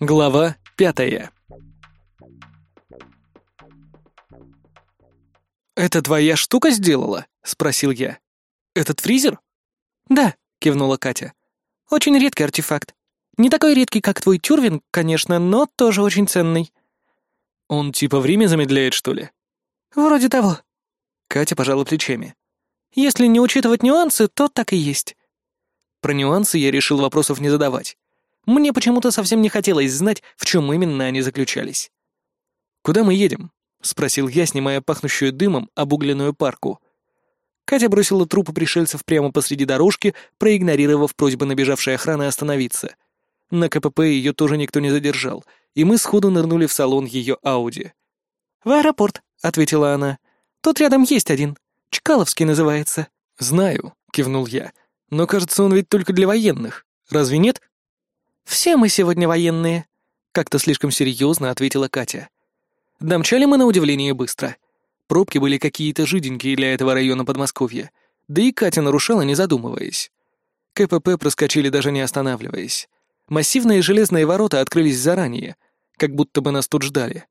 Глава пятая «Это твоя штука сделала?» — спросил я. «Этот фризер?» «Да», — кивнула Катя. «Очень редкий артефакт. Не такой редкий, как твой тюрвин, конечно, но тоже очень ценный». «Он типа время замедляет, что ли?» «Вроде того». Катя пожала плечами. «Если не учитывать нюансы, то так и есть». Про нюансы я решил вопросов не задавать. Мне почему-то совсем не хотелось знать, в чем именно они заключались. «Куда мы едем?» — спросил я, снимая пахнущую дымом обугленную парку. Катя бросила трупы пришельцев прямо посреди дорожки, проигнорировав просьбы набежавшей охраны остановиться. На КПП ее тоже никто не задержал, и мы сходу нырнули в салон ее Ауди. «В аэропорт», — ответила она. «Тут рядом есть один. Чкаловский называется». «Знаю», — кивнул я. «Но кажется, он ведь только для военных. Разве нет?» «Все мы сегодня военные», — как-то слишком серьезно ответила Катя. Домчали мы на удивление быстро. Пробки были какие-то жиденькие для этого района Подмосковья, да и Катя нарушала, не задумываясь. КПП проскочили даже не останавливаясь. Массивные железные ворота открылись заранее, как будто бы нас тут ждали.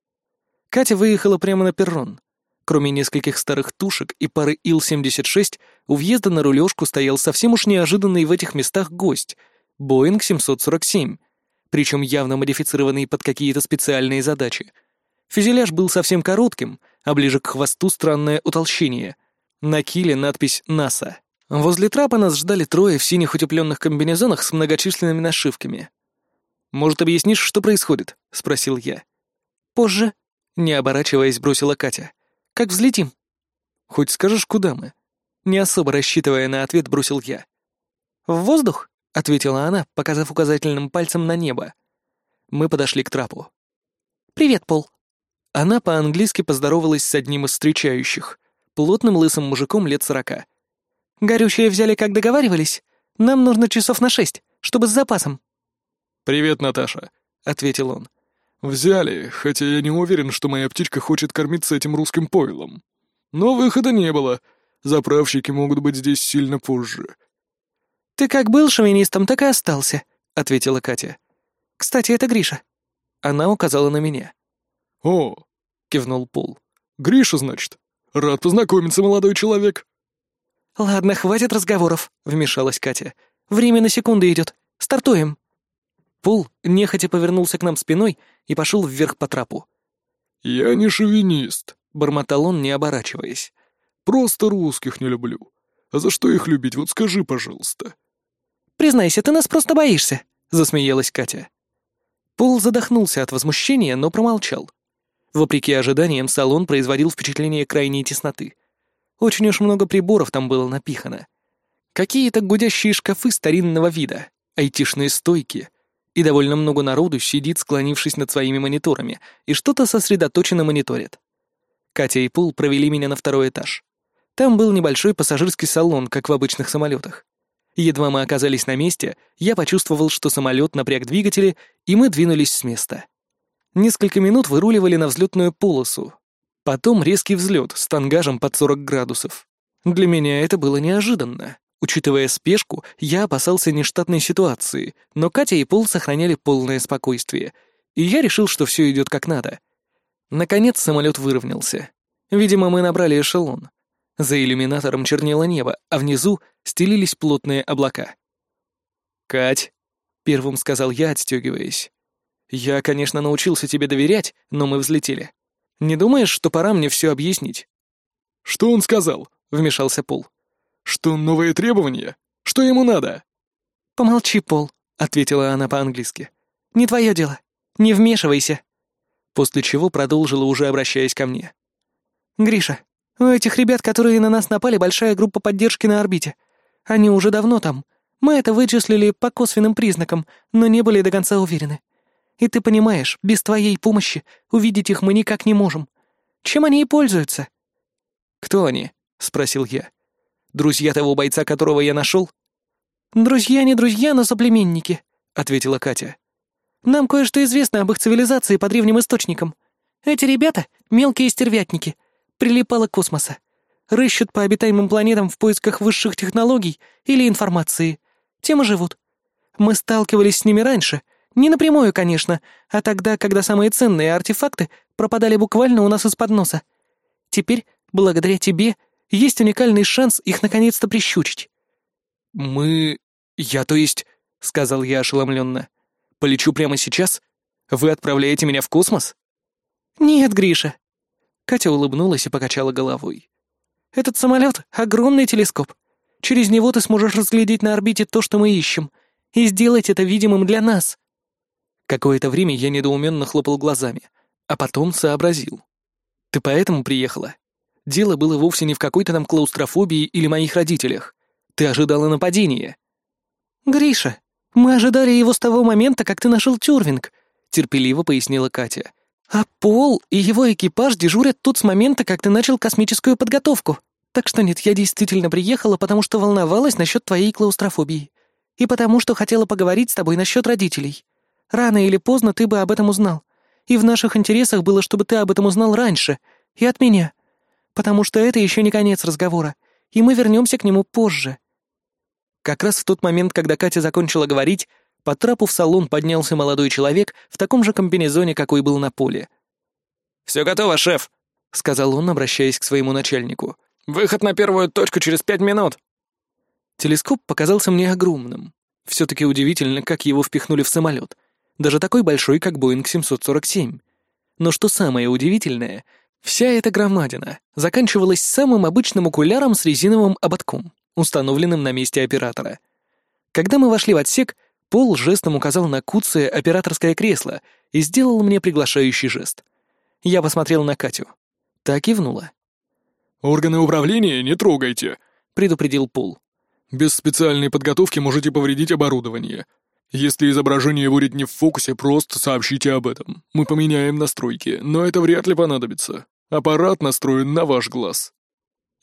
Катя выехала прямо на перрон. Кроме нескольких старых тушек и пары Ил-76, у въезда на рулежку стоял совсем уж неожиданный в этих местах гость — Боинг 747, причем явно модифицированный под какие-то специальные задачи — Фюзеляж был совсем коротким, а ближе к хвосту странное утолщение. На киле надпись «НАСА». Возле трапа нас ждали трое в синих утепленных комбинезонах с многочисленными нашивками. «Может, объяснишь, что происходит?» — спросил я. «Позже», — не оборачиваясь, бросила Катя. «Как взлетим?» «Хоть скажешь, куда мы?» Не особо рассчитывая на ответ, бросил я. «В воздух?» — ответила она, показав указательным пальцем на небо. Мы подошли к трапу. «Привет, Пол», она по-английски поздоровалась с одним из встречающих, плотным лысым мужиком лет сорока. «Горючее взяли, как договаривались? Нам нужно часов на шесть, чтобы с запасом». «Привет, Наташа», — ответил он. «Взяли, хотя я не уверен, что моя птичка хочет кормиться этим русским пойлом. Но выхода не было. Заправщики могут быть здесь сильно позже». «Ты как был шовинистом, так и остался», — ответила Катя. «Кстати, это Гриша». Она указала на меня. «О, — кивнул Пол. «Гриша, значит? Рад познакомиться, молодой человек». «Ладно, хватит разговоров», — вмешалась Катя. «Время на секунды идет. Стартуем». Пол нехотя повернулся к нам спиной и пошел вверх по трапу. «Я не шовинист», — бормотал он, не оборачиваясь. «Просто русских не люблю. А за что их любить, вот скажи, пожалуйста». «Признайся, ты нас просто боишься», — засмеялась Катя. Пол задохнулся от возмущения, но промолчал. Вопреки ожиданиям, салон производил впечатление крайней тесноты. Очень уж много приборов там было напихано. Какие-то гудящие шкафы старинного вида, айтишные стойки, и довольно много народу сидит, склонившись над своими мониторами, и что-то сосредоточенно мониторит. Катя и Пол провели меня на второй этаж. Там был небольшой пассажирский салон, как в обычных самолетах. Едва мы оказались на месте, я почувствовал, что самолет напряг двигатели, и мы двинулись с места. Несколько минут выруливали на взлетную полосу. Потом резкий взлет с тангажем под 40 градусов. Для меня это было неожиданно. Учитывая спешку, я опасался нештатной ситуации, но Катя и Пол сохраняли полное спокойствие, и я решил, что все идет как надо. Наконец самолет выровнялся. Видимо, мы набрали эшелон. За иллюминатором чернело небо, а внизу стелились плотные облака. «Кать», — первым сказал я, отстегиваясь. Я, конечно, научился тебе доверять, но мы взлетели. Не думаешь, что пора мне все объяснить?» «Что он сказал?» — вмешался Пол. «Что новые требования? Что ему надо?» «Помолчи, Пол», — ответила она по-английски. «Не твое дело. Не вмешивайся». После чего продолжила, уже обращаясь ко мне. «Гриша, у этих ребят, которые на нас напали, большая группа поддержки на орбите. Они уже давно там. Мы это вычислили по косвенным признакам, но не были до конца уверены. И ты понимаешь, без твоей помощи увидеть их мы никак не можем. Чем они и пользуются?» «Кто они?» — спросил я. «Друзья того бойца, которого я нашел?» «Друзья не друзья, но соплеменники», — ответила Катя. «Нам кое-что известно об их цивилизации по древним источникам. Эти ребята — мелкие стервятники, прилипало космоса. Рыщут по обитаемым планетам в поисках высших технологий или информации. Тем и живут. Мы сталкивались с ними раньше. Не напрямую, конечно, а тогда, когда самые ценные артефакты пропадали буквально у нас из-под носа. Теперь, благодаря тебе, есть уникальный шанс их наконец-то прищучить». «Мы... я, то есть...» — сказал я ошеломленно. «Полечу прямо сейчас? Вы отправляете меня в космос?» «Нет, Гриша». Катя улыбнулась и покачала головой. «Этот самолет — огромный телескоп. Через него ты сможешь разглядеть на орбите то, что мы ищем, и сделать это видимым для нас». Какое-то время я недоуменно хлопал глазами, а потом сообразил. «Ты поэтому приехала? Дело было вовсе не в какой-то там клаустрофобии или моих родителях. Ты ожидала нападения». «Гриша, мы ожидали его с того момента, как ты нашел Тюрвинг», — терпеливо пояснила Катя. «А Пол и его экипаж дежурят тут с момента, как ты начал космическую подготовку. Так что нет, я действительно приехала, потому что волновалась насчет твоей клаустрофобии. И потому что хотела поговорить с тобой насчет родителей. Рано или поздно ты бы об этом узнал. И в наших интересах было, чтобы ты об этом узнал раньше. И от меня потому что это еще не конец разговора, и мы вернемся к нему позже». Как раз в тот момент, когда Катя закончила говорить, по трапу в салон поднялся молодой человек в таком же комбинезоне, какой был на поле. «Все готово, шеф», — сказал он, обращаясь к своему начальнику. «Выход на первую точку через пять минут». Телескоп показался мне огромным. Все-таки удивительно, как его впихнули в самолет. Даже такой большой, как Боинг 747. Но что самое удивительное, Вся эта громадина заканчивалась самым обычным окуляром с резиновым ободком, установленным на месте оператора. Когда мы вошли в отсек, Пол жестом указал на куцее операторское кресло и сделал мне приглашающий жест. Я посмотрел на Катю. Та кивнула. «Органы управления не трогайте», — предупредил Пол. «Без специальной подготовки можете повредить оборудование. Если изображение будет не в фокусе, просто сообщите об этом. Мы поменяем настройки, но это вряд ли понадобится. Аппарат настроен на ваш глаз».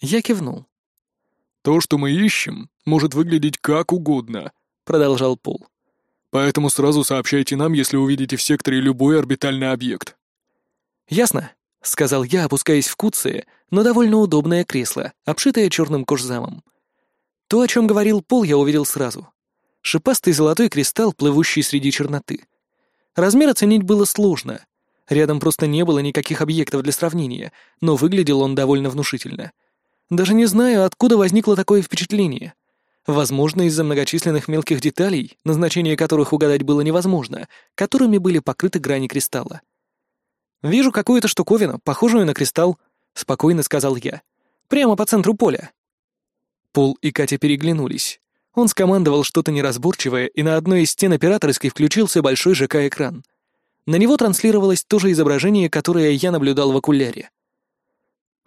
Я кивнул. «То, что мы ищем, может выглядеть как угодно», — продолжал Пол. «Поэтому сразу сообщайте нам, если увидите в секторе любой орбитальный объект». «Ясно», — сказал я, опускаясь в куцее, но довольно удобное кресло, обшитое черным кожзамом. То, о чем говорил Пол, я увидел сразу. Шипастый золотой кристалл, плывущий среди черноты. Размер оценить было сложно. Рядом просто не было никаких объектов для сравнения, но выглядел он довольно внушительно. Даже не знаю, откуда возникло такое впечатление. Возможно, из-за многочисленных мелких деталей, назначение которых угадать было невозможно, которыми были покрыты грани кристалла. «Вижу какую-то штуковину, похожую на кристалл», — спокойно сказал я. «Прямо по центру поля». Пол и Катя переглянулись. Он скомандовал что-то неразборчивое, и на одной из стен операторской включился большой ЖК-экран. На него транслировалось то же изображение, которое я наблюдал в окуляре.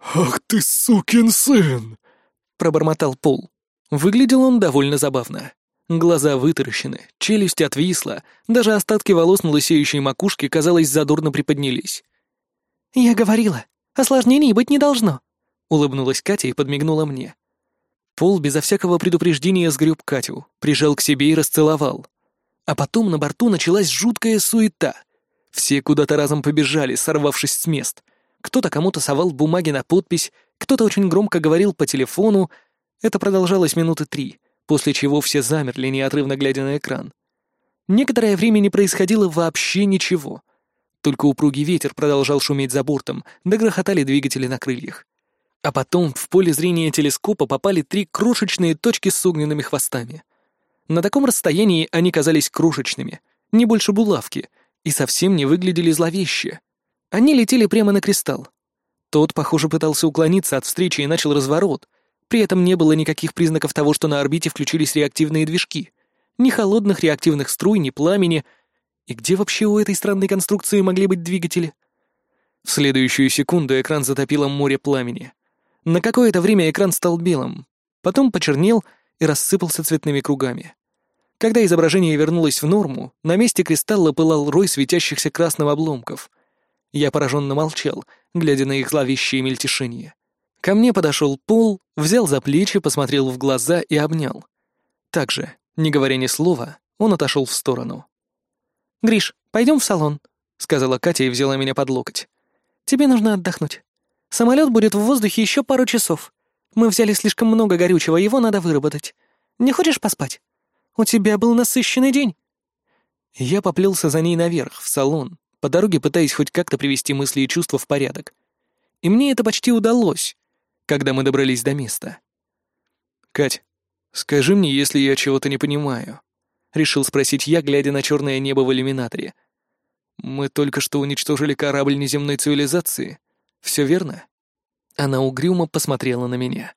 «Ах ты сукин сын!» — пробормотал Пол. Выглядел он довольно забавно. Глаза вытаращены, челюсть отвисла, даже остатки волос на лысеющей макушке, казалось, задорно приподнялись. «Я говорила, осложнений быть не должно», — улыбнулась Катя и подмигнула мне. Пол безо всякого предупреждения сгреб Катю, прижал к себе и расцеловал. А потом на борту началась жуткая суета. Все куда-то разом побежали, сорвавшись с мест. Кто-то кому-то совал бумаги на подпись, кто-то очень громко говорил по телефону. Это продолжалось минуты три, после чего все замерли, неотрывно глядя на экран. Некоторое время не происходило вообще ничего. Только упругий ветер продолжал шуметь за бортом, да грохотали двигатели на крыльях. А потом в поле зрения телескопа попали три крошечные точки с огненными хвостами. На таком расстоянии они казались крошечными, не больше булавки, и совсем не выглядели зловеще. Они летели прямо на кристалл. Тот, похоже, пытался уклониться от встречи и начал разворот. При этом не было никаких признаков того, что на орбите включились реактивные движки. Ни холодных реактивных струй, ни пламени. И где вообще у этой странной конструкции могли быть двигатели? В следующую секунду экран затопило море пламени. На какое-то время экран стал белым, потом почернел и рассыпался цветными кругами. Когда изображение вернулось в норму, на месте кристалла пылал рой светящихся красных обломков. Я пораженно молчал, глядя на их зловещие мельтешения. Ко мне подошел Пол, взял за плечи, посмотрел в глаза и обнял. Также, не говоря ни слова, он отошел в сторону. «Гриш, пойдем в салон», — сказала Катя и взяла меня под локоть. «Тебе нужно отдохнуть». Самолет будет в воздухе еще пару часов. Мы взяли слишком много горючего, его надо выработать. Не хочешь поспать? У тебя был насыщенный день». Я поплелся за ней наверх, в салон, по дороге пытаясь хоть как-то привести мысли и чувства в порядок. И мне это почти удалось, когда мы добрались до места. «Кать, скажи мне, если я чего-то не понимаю», — решил спросить я, глядя на черное небо в иллюминаторе. «Мы только что уничтожили корабль неземной цивилизации. Все верно?» Она угрюмо посмотрела на меня.